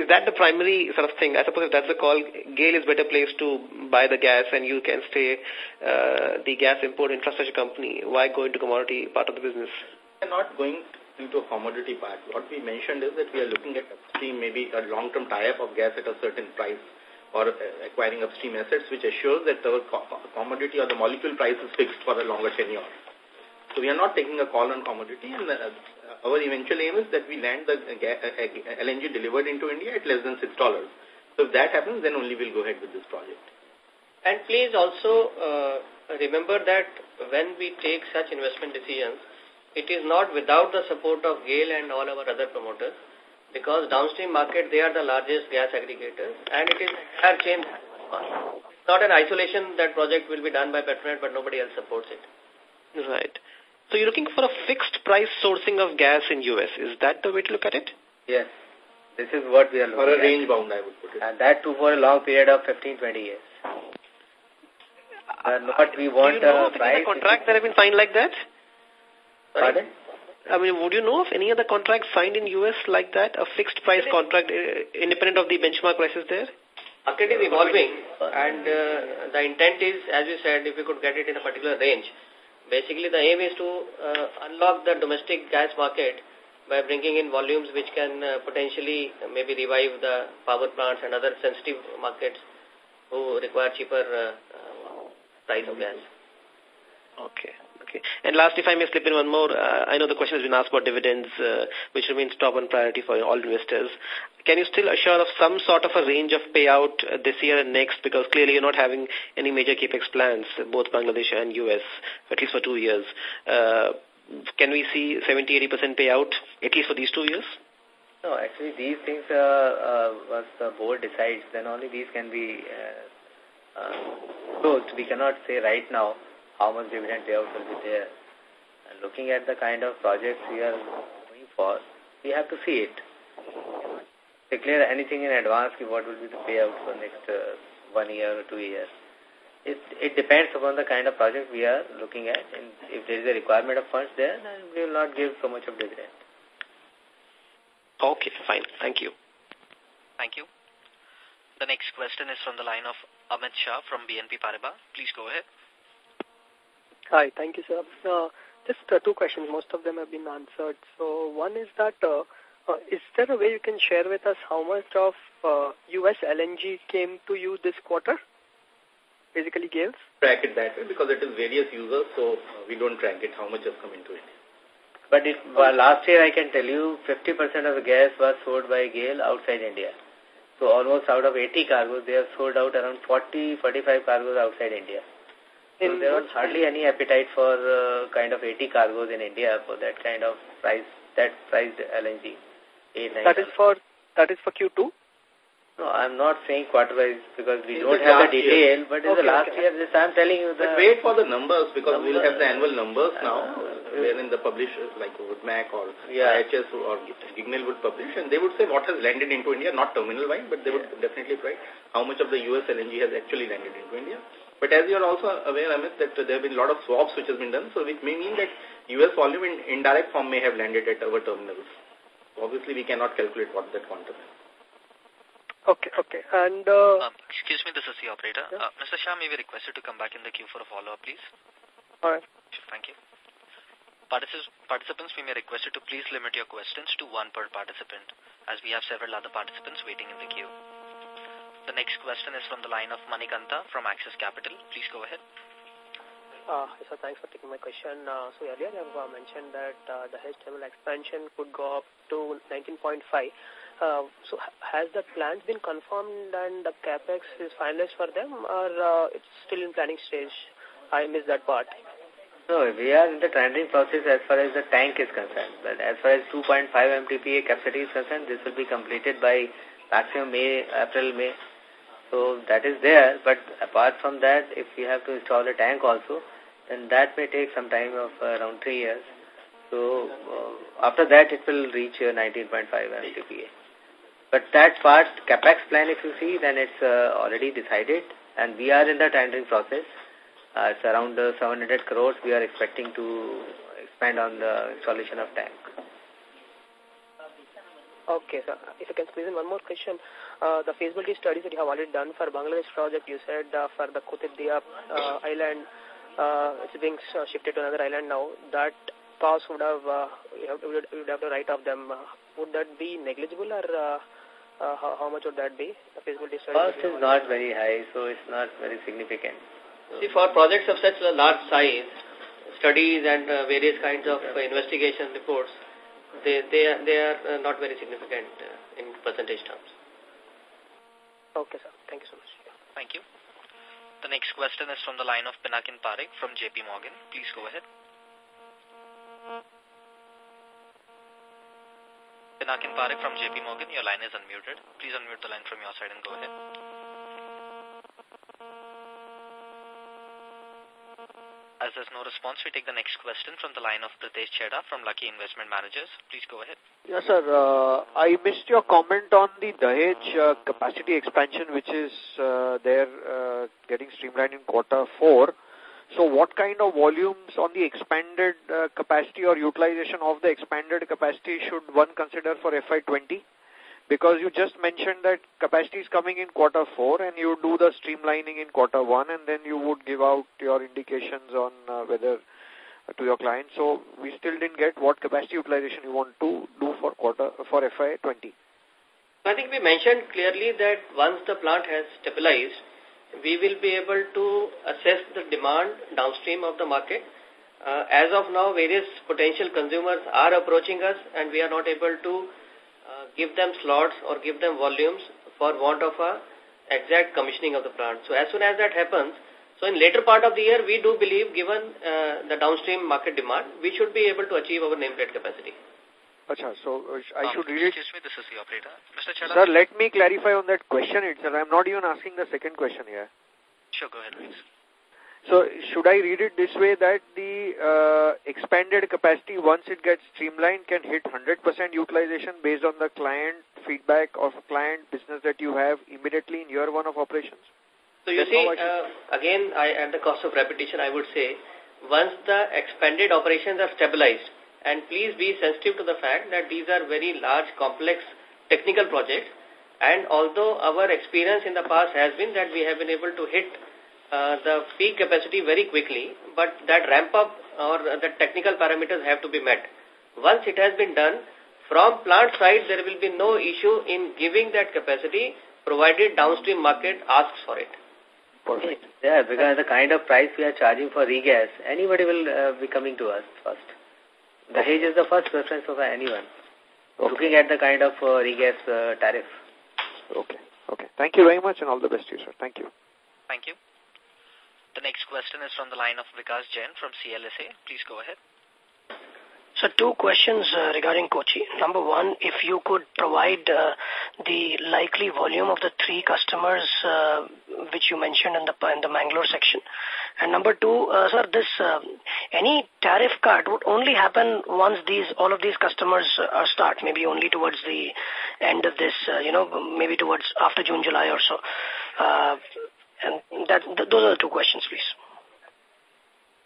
is that the primary sort of thing? I suppose if that's the call, GAIL is better placed to buy the gas and you can stay uh, the gas import infrastructure company. Why go into commodity part of the business? We're not going into a commodity part. What we mentioned is that we are looking at upstream, maybe a long-term tie-up of gas at a certain price or uh, acquiring upstream assets which assures that our commodity or the molecule price is fixed for a longer tenure. So we are not taking a call on commodity and uh, our eventual aim is that we land the uh, LNG delivered into India at less than $6. So if that happens, then only we'll go ahead with this project. And please also uh, remember that when we take such investment decisions, it is not without the support of GAIL and all our other promoters because downstream market, they are the largest gas aggregators and it is a chain. It's not an isolation that project will be done by Petronet but nobody else supports it. Right. So you're looking for a fixed price sourcing of gas in US. Is that the way to look at it? Yes. This is what we are looking For a range bound, I would put it. And that too for a long period of 15, 20 years. Uh, not we want Do you know a of price. Any contracts that have been signed like that? Pardon? I mean, would you know of any other contracts signed in US like that? A fixed price contract uh, independent of the benchmark prices there? Market is evolving and uh, the intent is, as you said, if we could get it in a particular range, Basically, the aim is to uh, unlock the domestic gas market by bringing in volumes which can uh, potentially maybe revive the power plants and other sensitive markets who require cheaper uh, uh, price of gas. Okay. Okay. And last, if I may slip in one more, uh, I know the question has been asked about dividends, uh, which remains top on priority for all investors. Can you still assure of some sort of a range of payout uh, this year and next? Because clearly you're not having any major capex plans, both Bangladesh and US, at least for two years. Uh, can we see 70-80% payout, at least for these two years? No, actually these things, uh, once the board decides, then only these can be uh, closed. We cannot say right now how much dividend payout will be there. And looking at the kind of projects we are going for, we have to see it. Declare anything in advance, what will be the payout for next uh, one year or two years. It, it depends upon the kind of project we are looking at. And if there is a requirement of funds there, then we will not give so much of dividend. Okay, fine. Thank you. Thank you. The next question is from the line of Amit Shah from BNP Paribas. Please go ahead. Hi, thank you, sir. Uh, just uh, two questions. Most of them have been answered. So one is that, uh, uh, is there a way you can share with us how much of uh, U.S. LNG came to you this quarter? Basically, GAIL's? Track it that way because it is various users, so uh, we don't track it how much has come into it. But it, well, last year I can tell you 50% of the gas was sold by GAIL outside India. So almost out of 80 cargoes, they have sold out around 40, 45 cargoes outside India. So there was hardly any appetite for uh, kind of 80 cargoes in India for that kind of price, that priced LNG. That is for, that is for Q2? No, I'm not saying quarter-wise because we don't have the detail, year. but in okay, the last okay. year, this I'm telling you the... But wait for the numbers because numbers, we'll have the annual numbers now, uh, wherein the publishers like Woodmac or yeah. IHS or Gignell would publish and they would say what has landed into India, not terminal-wide, but they would definitely write how much of the US LNG has actually landed into India. But as you are also aware, Amit, that there have been a lot of swaps which has been done, so it may mean that US volume in indirect form may have landed at our terminals. Obviously, we cannot calculate what that quantum is. Okay, okay. And, uh, um, excuse me, this is the operator. Yeah. Uh, Mr. Shah, may we request you to come back in the queue for a follow-up, please? All right. Sure, thank you. Participants, we may request you to please limit your questions to one per participant, as we have several other participants waiting in the queue. The next question is from the line of Manikanta from Axis Capital. Please go ahead. Uh, so thanks for taking my question. Uh, so earlier you have uh, mentioned that uh, the Dahej terminal expansion could go up to 19.5. Uh, so has the plans been confirmed and the capex is finalized for them or uh, it's still in planning stage? I missed that part. No, we are in the tendering process as far as the tank is concerned. But as far as 2.5 MTPA capacity is concerned, this will be completed by maximum May, April, May so that is there, but apart from that, if we have to install a tank also, then that may take some time of around three years. So uh, after that, it will reach uh, 19.5 MTPA. But that part, capex plan, if you see, then it's uh, already decided, and we are in the tendering process. Uh, it's around uh, 700 crores. We are expecting to expand on the installation of tank. Okay, sir. If I can squeeze in one more question. Uh, the feasibility studies that you have already done for Bangladesh project, you said uh, for the Kutubdia uh, island, uh, it's being uh, shifted to another island now. That cost would have, uh, you, have would, would have to write off them. Uh, would that be negligible or uh, uh, how, how much would that be? The feasibility study? Cost is not very high, so it's not very significant. See, for projects of such a large size, studies and uh, various kinds of uh, investigation reports, they, they, are, they are uh, not very significant uh, in percentage terms. Okay, sir. Thank you so much. Thank you. The next question is from the line of Pinakin Parekh from JP Morgan. Please go ahead. Pinakin Parekh from JP Morgan, your line is unmuted. Please unmute the line from your side and go ahead. As there's no response, we take the next question from the line of Pritesh Chheda from Lucky Investment Managers. Please go ahead. Yes, sir. Uh, I missed your comment on the Dahej uh, capacity expansion, which is uh, there uh, getting streamlined in quarter four. So what kind of volumes on the expanded uh, capacity or utilization of the expanded capacity should one consider for FY20? Because you just mentioned that capacity is coming in quarter four and you do the streamlining in quarter one and then you would give out your indications on uh, whether uh, to your client. So we still didn't get what capacity utilization you want to do for quarter for FY20. I think we mentioned clearly that once the plant has stabilized, we will be able to assess the demand downstream of the market. Uh, as of now, various potential consumers are approaching us and we are not able to uh, give them slots or give them volumes for want of a exact commissioning of the plant. So as soon as that happens, so in later part of the year, we do believe given uh, the downstream market demand, we should be able to achieve our nameplate capacity. Achha, so uh, I Um, should read it. Excuse me, this is the operator. Mr. Chela, Sir, let me clarify on that question itself. I'm not even asking the second question here. Sure, go ahead, please. So should I read it this way that the uh, expanded capacity, once it gets streamlined, can hit 100% utilization based on the client feedback of client business that you have immediately in year one of operations? So you That's see, how I should- uh, again, I, at the cost of repetition, I would say, once the expanded operations are stabilized, and please be sensitive to the fact that these are very large, complex technical projects, and although our experience in the past has been that we have been able to hit uh, the peak capacity very quickly, but that ramp up or the technical parameters have to be met. Once it has been done, from plant side, there will be no issue in giving that capacity, provided downstream market asks for it. Perfect. Yeah, because the kind of price we are charging for regas, anybody will uh, be coming to us first. The Dahej is the first preference of anyone. Okay. Looking at the kind of uh, regas uh, tariff. Okay. Okay. Thank you very much and all the best to you, sir. Thank you. Thank you. The next question is from the line of Vikas Jain from CLSA. Please go ahead. So two questions uh, regarding Kochi. Number one, if you could provide uh, the likely volume of the three customers uh, which you mentioned in the in the Mangalore section. And number two, sir, this any tariff cut would only happen once these all of these customers start, maybe only towards the end of this, you know, maybe towards after June, July or so. And that th those are the two questions, please.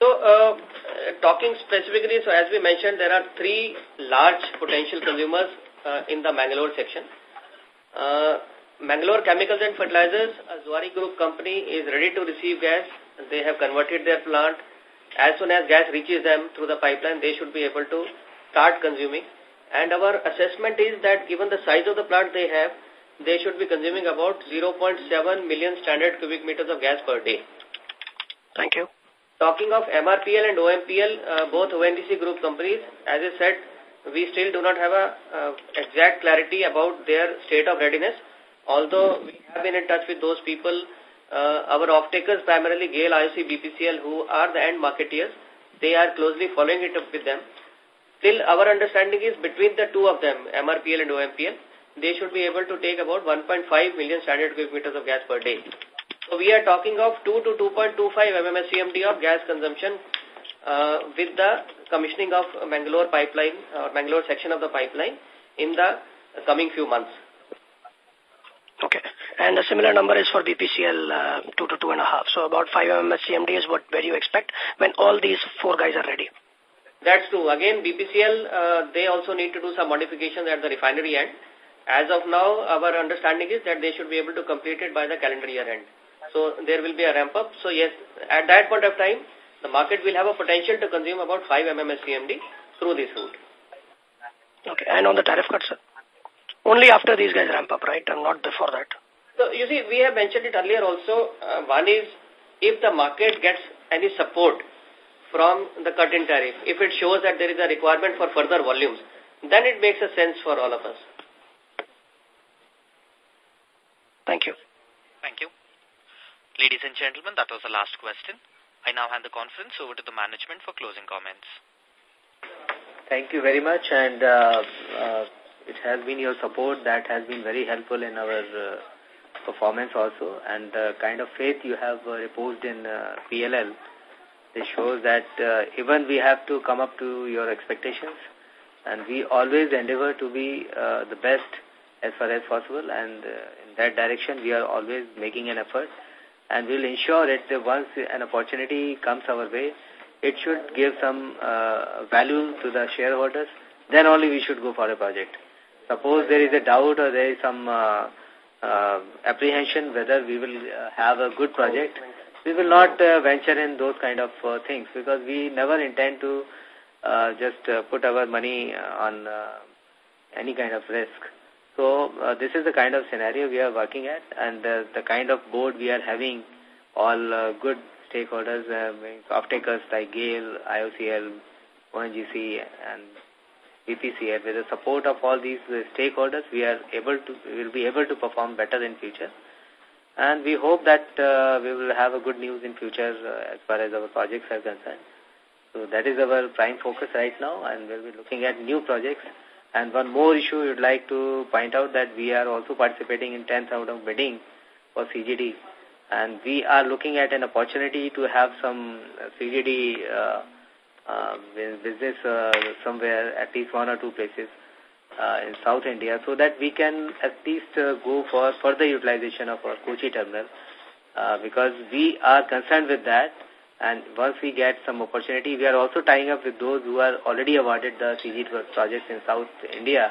So, uh, talking specifically, so as we mentioned, there are three large potential consumers uh, in the Mangalore section. Uh, Mangalore Chemicals and Fertilizers, a Zuari Group company, is ready to receive gas. They have converted their plant. As soon as gas reaches them through the pipeline, they should be able to start consuming. And our assessment is that given the size of the plant they have, they should be consuming about 0.7 million standard cubic meters of gas per day. Thank you. Talking of MRPL and OMPL, uh, both ONGC group companies, as I said, we still do not have a uh, exact clarity about their state of readiness. Although we have been in touch with those people, uh, our off-takers, primarily GAIL, IOC, BPCL, who are the end marketeers, they are closely following it up with them. Still, our understanding is between the two of them, MRPL and OMPL, they should be able to take about 1.5 million standard cubic meters of gas per day. So we are talking of 2 to 2.25 MMSCMD of gas consumption uh, with the commissioning of Mangalore pipeline, or Mangalore section of the pipeline in the coming few months. Okay. And a similar number is for BPCL, uh, 2 to 2.5. So about 5 MMSCMD is what where you expect when all these four guys are ready. That's true. Again, BPCL, uh, they also need to do some modifications at the refinery end. As of now, our understanding is that they should be able to complete it by the calendar year end. So there will be a ramp up. So yes, at that point of time, the market will have a potential to consume about 5 MMSCMD through this route. Okay. And on the tariff cuts, sir? Only after these guys ramp up, right? And not before that. So, you see, we have mentioned it earlier also. Uh, one is if the market gets any support from the cut in tariff, if it shows that there is a requirement for further volumes, then it makes a sense for all of us. Thank you. Thank you. Ladies and gentlemen, that was the last question. I now hand the conference over to the management for closing comments. Thank you very much and uh, uh, it has been your support that has been very helpful in our uh, performance also and the kind of faith you have uh, reposed in uh, PLL. This shows that uh, even we have to come up to your expectations and we always endeavor to be uh, the best as far as possible and uh, in that direction we are always making an effort and we'll ensure that once an opportunity comes our way, it should give some uh, value to the shareholders, then only we should go for a project. Suppose there is a doubt or there is some uh, uh, apprehension whether we will uh, have a good project, we will not uh, venture in those kind of uh, things because we never intend to just put our money on any kind of risk. So uh, this is the kind of scenario we are working at and uh, the kind of board we are having all uh, good stakeholders, uh, off-takers like GAIL, IOCL, ONGC and BPCL. With the support of all these uh, stakeholders, we are able to, will be able to perform better in future. And we hope that uh, we will have a good news in future uh, as far as our projects are concerned. So that is our prime focus right now and we'll be looking at new projects. And one more issue we would like to point out that we are also participating in 10th round of bidding for CGD. And we are looking at an opportunity to have some CGD uh, uh, business uh, somewhere, at least one or two places uh, in South India, so that we can at least uh, go for further utilization of our Kochi terminal, uh, because we are concerned with that. And once we get some opportunity, we are also tying up with those who are already awarded the CG projects in South India,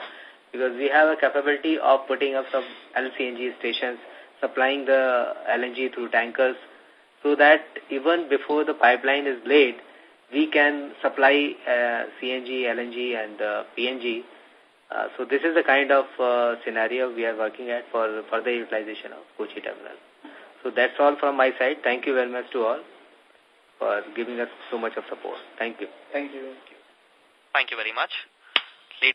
because we have a capability of putting up some LCNG stations, supplying the LNG through tankers, so that even before the pipeline is laid, we can supply uh, CNG, LNG and uh, PNG. Uh, so this is the kind of uh, scenario we are working at for further utilization of Kochi terminal. So that's all from my side. Thank you very much to all for giving us so much of support. Thank you. Thank you. Thank you very much.